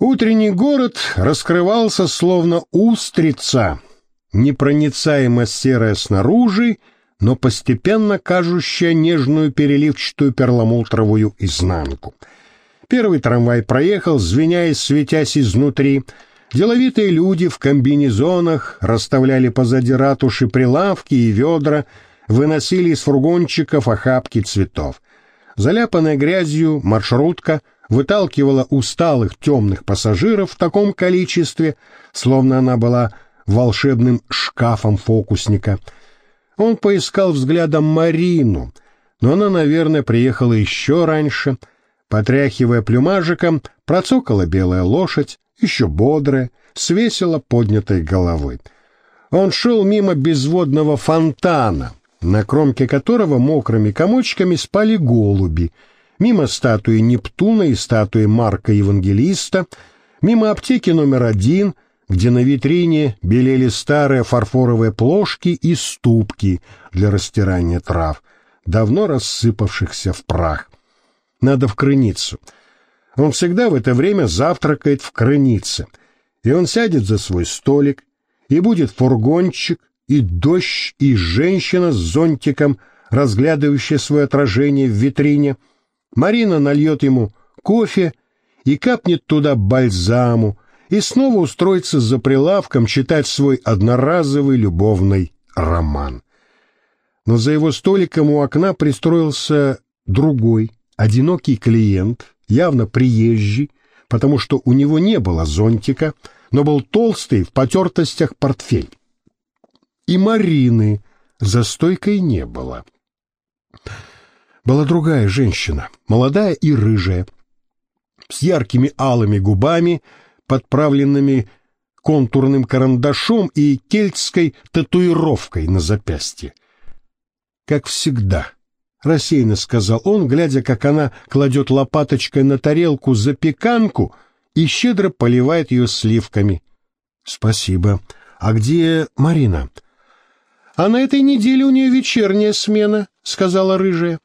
Утренний город раскрывался словно устрица, непроницаемо серая снаружи, но постепенно кажущая нежную переливчатую перламутровую изнанку. Первый трамвай проехал, звеня и светясь изнутри. Деловитые люди в комбинезонах расставляли позади ратуши прилавки и ведра, выносили из фургончиков охапки цветов. Заляпанная грязью маршрутка — выталкивала усталых темных пассажиров в таком количестве, словно она была волшебным шкафом фокусника. Он поискал взглядом Марину, но она, наверное, приехала еще раньше. Потряхивая плюмажиком, процокала белая лошадь, еще бодрая, свесила поднятой головы. Он шел мимо безводного фонтана, на кромке которого мокрыми комочками спали голуби — мимо статуи Нептуна и статуи Марка Евангелиста, мимо аптеки номер один, где на витрине белели старые фарфоровые плошки и ступки для растирания трав, давно рассыпавшихся в прах. Надо в крыницу. Он всегда в это время завтракает в крынице, и он сядет за свой столик, и будет фургончик, и дождь, и женщина с зонтиком, разглядывающая свое отражение в витрине — Марина нальет ему кофе и капнет туда бальзаму, и снова устроится за прилавком читать свой одноразовый любовный роман. Но за его столиком у окна пристроился другой, одинокий клиент, явно приезжий, потому что у него не было зонтика, но был толстый в потертостях портфель. И Марины за стойкой не было была другая женщина, молодая и рыжая, с яркими алыми губами, подправленными контурным карандашом и кельтской татуировкой на запястье. «Как всегда», — рассеянно сказал он, глядя, как она кладет лопаточкой на тарелку запеканку и щедро поливает ее сливками. «Спасибо. А где Марина?» «А на этой неделе у нее вечерняя смена», — сказала рыжая.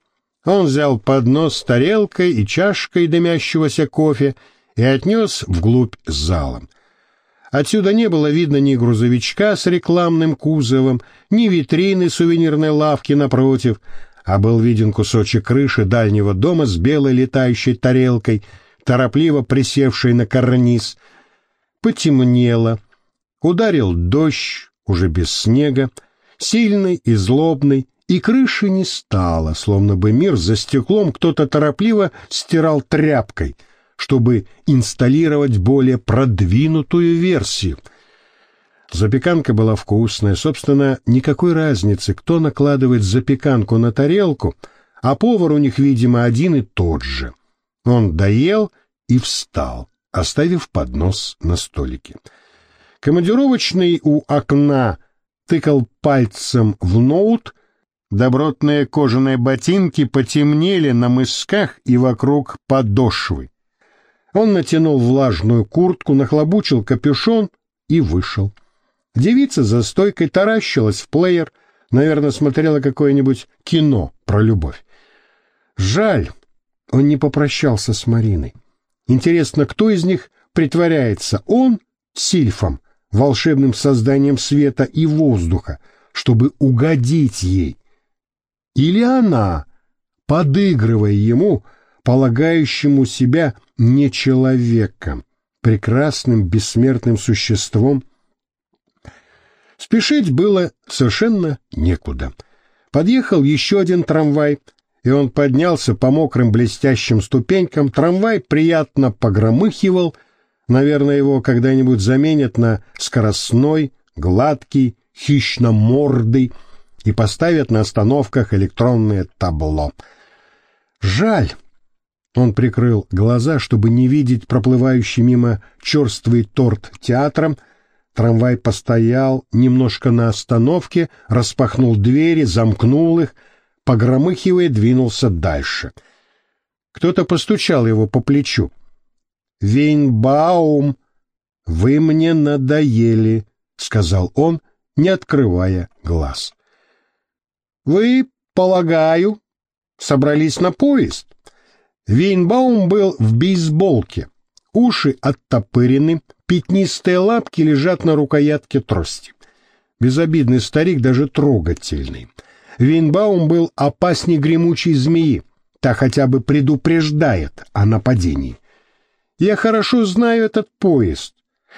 Он взял поднос с тарелкой и чашкой дымящегося кофе и отнес вглубь зала. Отсюда не было видно ни грузовичка с рекламным кузовом, ни витрины сувенирной лавки напротив, а был виден кусочек крыши дальнего дома с белой летающей тарелкой, торопливо присевшей на карниз. Потемнело. Ударил дождь, уже без снега, сильный и злобный, и крыши не стало, словно бы мир за стеклом кто-то торопливо стирал тряпкой, чтобы инсталлировать более продвинутую версию. Запеканка была вкусная, собственно, никакой разницы, кто накладывает запеканку на тарелку, а повар у них, видимо, один и тот же. Он доел и встал, оставив поднос на столике. Командировочный у окна тыкал пальцем в ноут — Добротные кожаные ботинки потемнели на мысках и вокруг подошвы. Он натянул влажную куртку, нахлобучил капюшон и вышел. Девица за стойкой таращилась в плеер, наверное, смотрела какое-нибудь кино про любовь. Жаль, он не попрощался с Мариной. Интересно, кто из них притворяется? Он сильфом, волшебным созданием света и воздуха, чтобы угодить ей, или она, подыгрывая ему, полагающему себя не человеком, прекрасным бессмертным существом. Спешить было совершенно некуда. Подъехал еще один трамвай, и он поднялся по мокрым блестящим ступенькам. Трамвай приятно погромыхивал, наверное, его когда-нибудь заменят на скоростной, гладкий, хищно-мордый, и поставят на остановках электронное табло. Жаль. Он прикрыл глаза, чтобы не видеть проплывающий мимо черствый торт театром. Трамвай постоял немножко на остановке, распахнул двери, замкнул их, погромыхивая, двинулся дальше. Кто-то постучал его по плечу. «Вейнбаум, вы мне надоели», — сказал он, не открывая глаз. Вы, полагаю, собрались на поезд? Вейнбаум был в бейсболке. уши оттопырены, пятнистые лапки лежат на рукоятке трости. Безобидный старик, даже трогательный. Винбаум был опасней гремучей змеи, та хотя бы предупреждает о нападении. Я хорошо знаю этот поезд.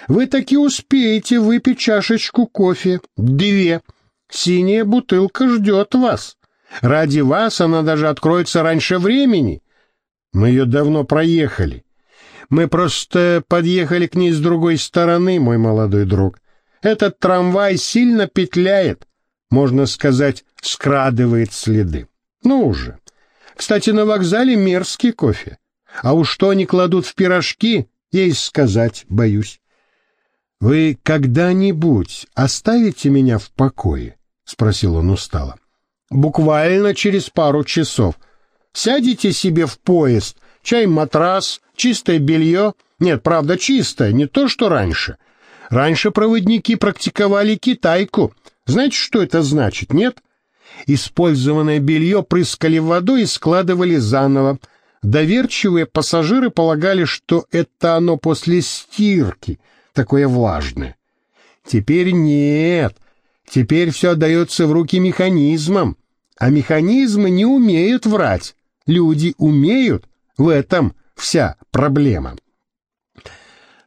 Вы таки успеете выпить чашечку кофе. Две. Синяя бутылка ждет вас. Ради вас она даже откроется раньше времени. Мы ее давно проехали. Мы просто подъехали к ней с другой стороны, мой молодой друг. Этот трамвай сильно петляет, можно сказать, скрадывает следы. Ну уже. Кстати, на вокзале мерзкий кофе. А уж что они кладут в пирожки, и сказать боюсь. — Вы когда-нибудь оставите меня в покое? — спросил он устало. — Буквально через пару часов. Сядете себе в поезд, чай-матрас, чистое белье. Нет, правда, чистое, не то, что раньше. Раньше проводники практиковали китайку. Знаете, что это значит, нет? Использованное белье прыскали водой и складывали заново. Доверчивые пассажиры полагали, что это оно после стирки, такое влажное. Теперь нет. Теперь все отдается в руки механизмам. А механизмы не умеют врать. Люди умеют. В этом вся проблема.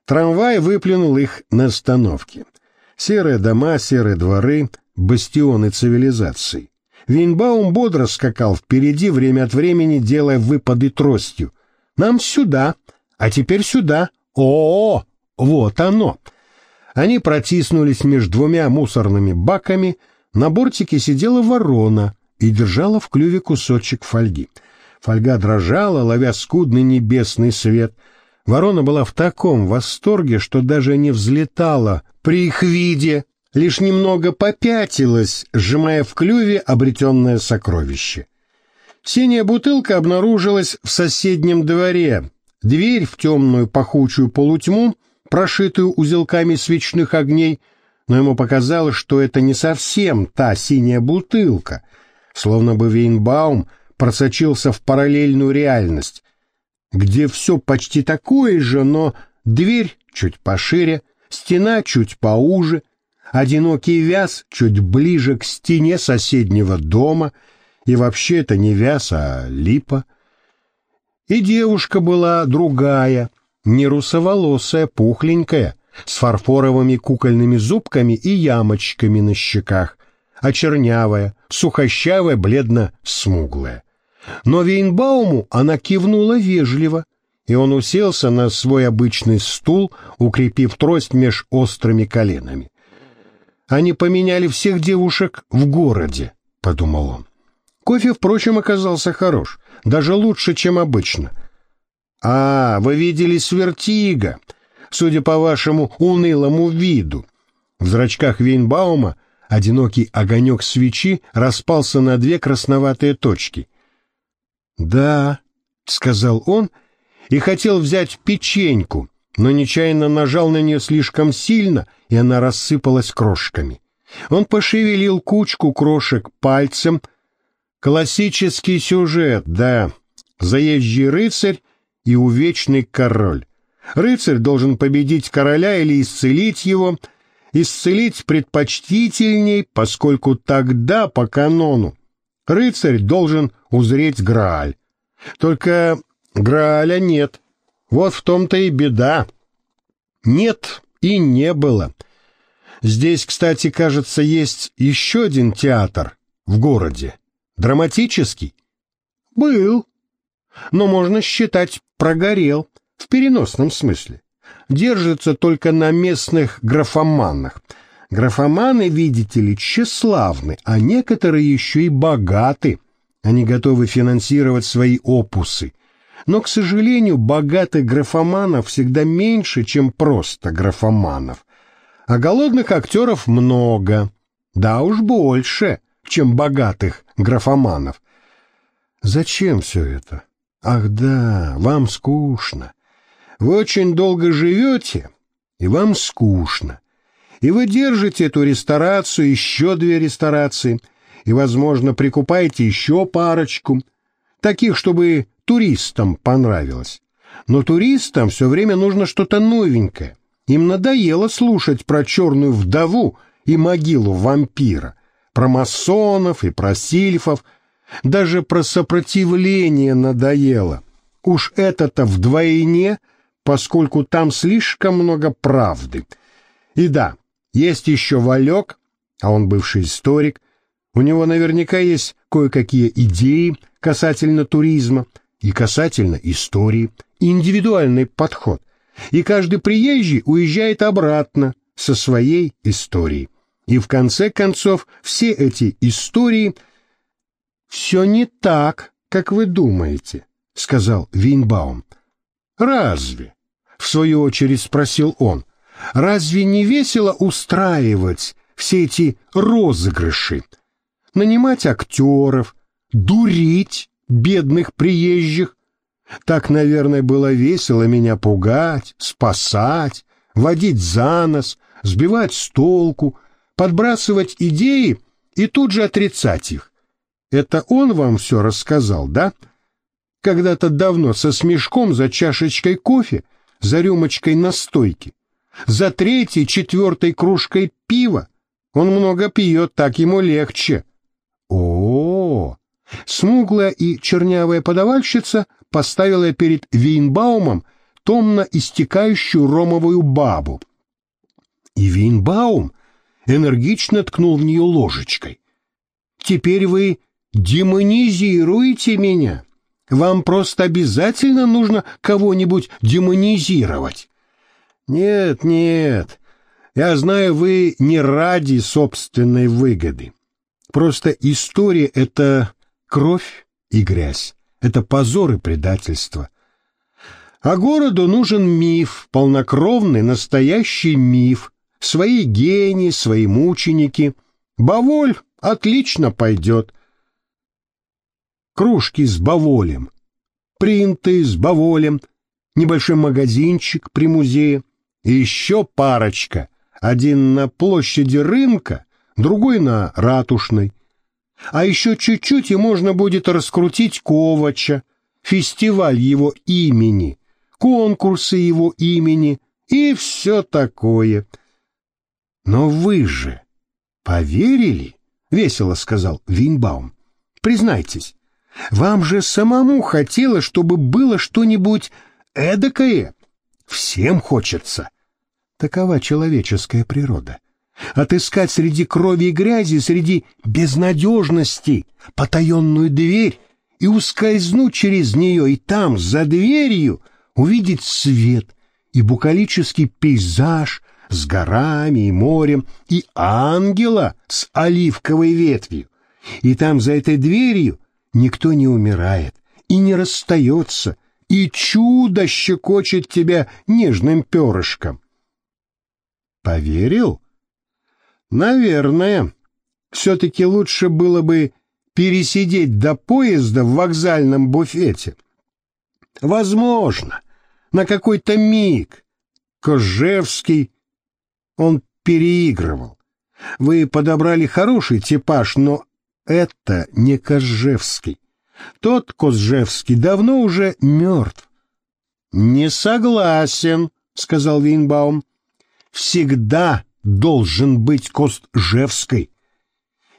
Трамвай выплюнул их на остановке. Серые дома, серые дворы, бастионы цивилизации. Винбаум бодро скакал впереди, время от времени делая выпады тростью. «Нам сюда, а теперь сюда. О, -о, -о вот оно!» Они протиснулись между двумя мусорными баками, на бортике сидела ворона и держала в клюве кусочек фольги. Фольга дрожала, ловя скудный небесный свет. Ворона была в таком восторге, что даже не взлетала при их виде лишь немного попятилась, сжимая в клюве обретенное сокровище. Синяя бутылка обнаружилась в соседнем дворе. Дверь в темную пахучую полутьму, прошитую узелками свечных огней, но ему показалось, что это не совсем та синяя бутылка, словно бы Вейнбаум просочился в параллельную реальность, где все почти такое же, но дверь чуть пошире, стена чуть поуже, Одинокий вяз чуть ближе к стене соседнего дома, и вообще это не вяз, а липа. И девушка была другая, не русоволосая, пухленькая, с фарфоровыми кукольными зубками и ямочками на щеках, а чернявая, сухощавая, бледно-смуглая. Но Вейнбауму она кивнула вежливо, и он уселся на свой обычный стул, укрепив трость меж острыми коленами. Они поменяли всех девушек в городе, — подумал он. Кофе, впрочем, оказался хорош, даже лучше, чем обычно. А, вы видели свертига, судя по вашему унылому виду. В зрачках Вейнбаума одинокий огонек свечи распался на две красноватые точки. «Да», — сказал он, и хотел взять печеньку, но нечаянно нажал на нее слишком сильно — и она рассыпалась крошками. Он пошевелил кучку крошек пальцем. Классический сюжет, да. Заезжий рыцарь и увечный король. Рыцарь должен победить короля или исцелить его. Исцелить предпочтительней, поскольку тогда, по канону, рыцарь должен узреть Грааль. Только Грааля нет. Вот в том-то и беда. Нет и не было. Здесь, кстати, кажется, есть еще один театр в городе. Драматический? Был. Но можно считать, прогорел. В переносном смысле. Держится только на местных графоманах. Графоманы, видите ли, тщеславны, а некоторые еще и богаты. Они готовы финансировать свои опусы. Но, к сожалению, богатых графоманов всегда меньше, чем просто графоманов. А голодных актеров много. Да уж больше, чем богатых графоманов. Зачем все это? Ах да, вам скучно. Вы очень долго живете, и вам скучно. И вы держите эту ресторацию, еще две ресторации, и, возможно, прикупаете еще парочку, таких, чтобы туристам понравилось. Но туристам все время нужно что-то новенькое. Им надоело слушать про черную вдову и могилу вампира, про масонов и про сильфов, даже про сопротивление надоело. Уж это-то вдвойне, поскольку там слишком много правды. И да, есть еще Валек, а он бывший историк, у него наверняка есть кое-какие идеи касательно туризма и касательно истории, индивидуальный подход. И каждый приезжий уезжает обратно со своей историей. И в конце концов все эти истории «Все не так, как вы думаете», — сказал Винбаум. «Разве?» — в свою очередь спросил он. «Разве не весело устраивать все эти розыгрыши, нанимать актеров, дурить бедных приезжих. Так, наверное, было весело меня пугать, спасать, водить за нос, сбивать с толку, подбрасывать идеи и тут же отрицать их. Это он вам все рассказал, да? Когда-то давно со смешком за чашечкой кофе, за рюмочкой настойки, за третьей, четвертой кружкой пива, он много пьет, так ему легче. О, -о, -о. Смуглая и чернявая подавальщица поставила перед Вейнбаумом томно истекающую ромовую бабу. И Вейнбаум энергично ткнул в нее ложечкой. «Теперь вы демонизируете меня. Вам просто обязательно нужно кого-нибудь демонизировать». «Нет, нет, я знаю, вы не ради собственной выгоды. Просто история — это кровь и грязь, это позор и предательство. А городу нужен миф, полнокровный, настоящий миф, свои гении, свои мученики. Баволь отлично пойдет. Кружки с баволем, принты с баволем, небольшой магазинчик при музее и еще парочка — один на площади рынка, другой на ратушной. А еще чуть-чуть и можно будет раскрутить Ковача, фестиваль его имени, конкурсы его имени и все такое. Но вы же поверили? — весело сказал Винбаум. — Признайтесь, вам же самому хотелось, чтобы было что-нибудь эдакое. Всем хочется. — Такова человеческая природа. Отыскать среди крови и грязи, среди безнадежности потаенную дверь и ускользнуть через нее, и там, за дверью, увидеть свет и букалический пейзаж с горами и морем, и ангела с оливковой ветвью. И там, за этой дверью, никто не умирает и не расстается, и чудо щекочет тебя нежным перышком. Поверил? Наверное. Все-таки лучше было бы пересидеть до поезда в вокзальном буфете. Возможно, на какой-то миг. Кожевский, он переигрывал. Вы подобрали хороший типаж, но это не Кожевский. Тот Козжевский давно уже мертв. — Не согласен, — сказал Винбаум всегда должен быть Костжевской.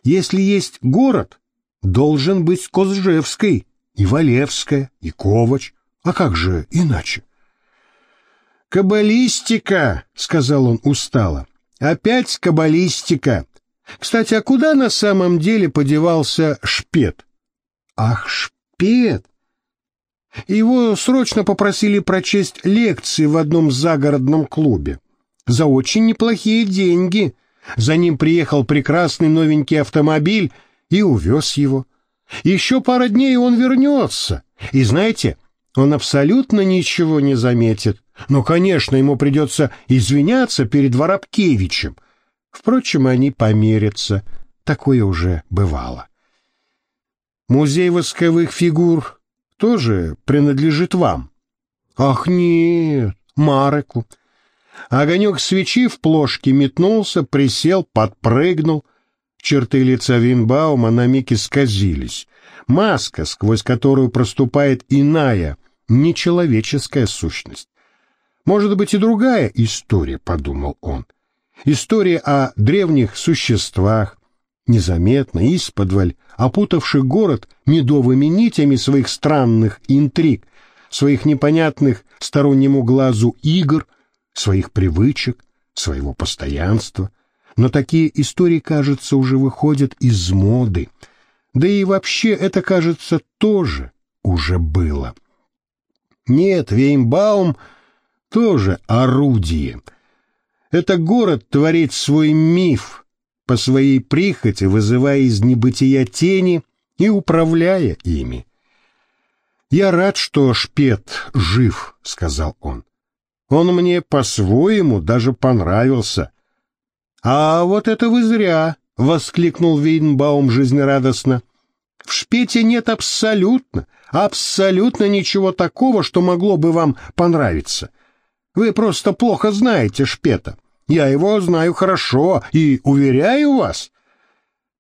Если есть город, должен быть Костжевской, и Валевская, и Ковач. А как же иначе? «Каббалистика», — сказал он устало. «Опять каббалистика. Кстати, а куда на самом деле подевался Шпет?» «Ах, Шпет! Его срочно попросили прочесть лекции в одном загородном клубе за очень неплохие деньги. За ним приехал прекрасный новенький автомобиль и увез его. Еще пара дней он вернется. И знаете, он абсолютно ничего не заметит. Но, конечно, ему придется извиняться перед Воробкевичем. Впрочем, они помирятся. Такое уже бывало. Музей восковых фигур тоже принадлежит вам. Ах, нет, Мареку. Огонек свечи в плошке метнулся, присел, подпрыгнул. Черты лица Винбаума на миг исказились. Маска, сквозь которую проступает иная, нечеловеческая сущность. Может быть и другая история, подумал он. История о древних существах, незаметно, исподволь, опутавших город медовыми нитями своих странных интриг, своих непонятных стороннему глазу игр, своих привычек, своего постоянства. Но такие истории, кажется, уже выходят из моды. Да и вообще это, кажется, тоже уже было. Нет, Вейнбаум тоже орудие. Это город творит свой миф, по своей прихоти вызывая из небытия тени и управляя ими. «Я рад, что Шпет жив», — сказал он. «Он мне по-своему даже понравился». «А вот это вы зря», — воскликнул Вейнбаум жизнерадостно. «В Шпете нет абсолютно, абсолютно ничего такого, что могло бы вам понравиться. Вы просто плохо знаете Шпета. Я его знаю хорошо и уверяю вас.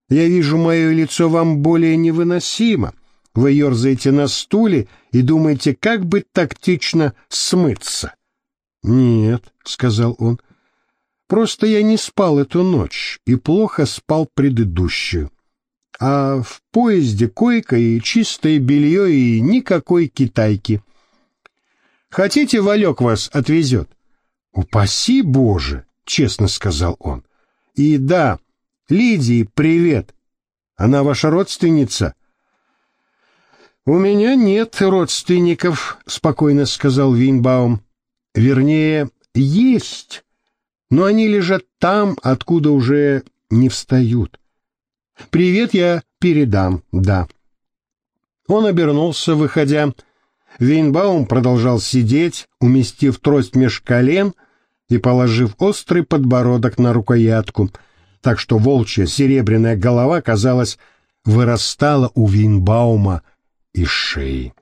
Я вижу, мое лицо вам более невыносимо. Вы ерзаете на стуле и думаете, как бы тактично смыться. — Нет, — сказал он, — просто я не спал эту ночь и плохо спал предыдущую. А в поезде койка и чистое белье и никакой китайки. Хотите, Валек вас отвезет? — Упаси Боже! — честно сказал он. — И да, Лидии привет. Она ваша родственница? — У меня нет родственников, — спокойно сказал Винбаум. — Вернее, есть, но они лежат там, откуда уже не встают. Привет я передам, да. Он обернулся, выходя. Вейнбаум продолжал сидеть, уместив трость меж колен — и положив острый подбородок на рукоятку, так что волчья серебряная голова, казалось, вырастала у Винбаума из шеи.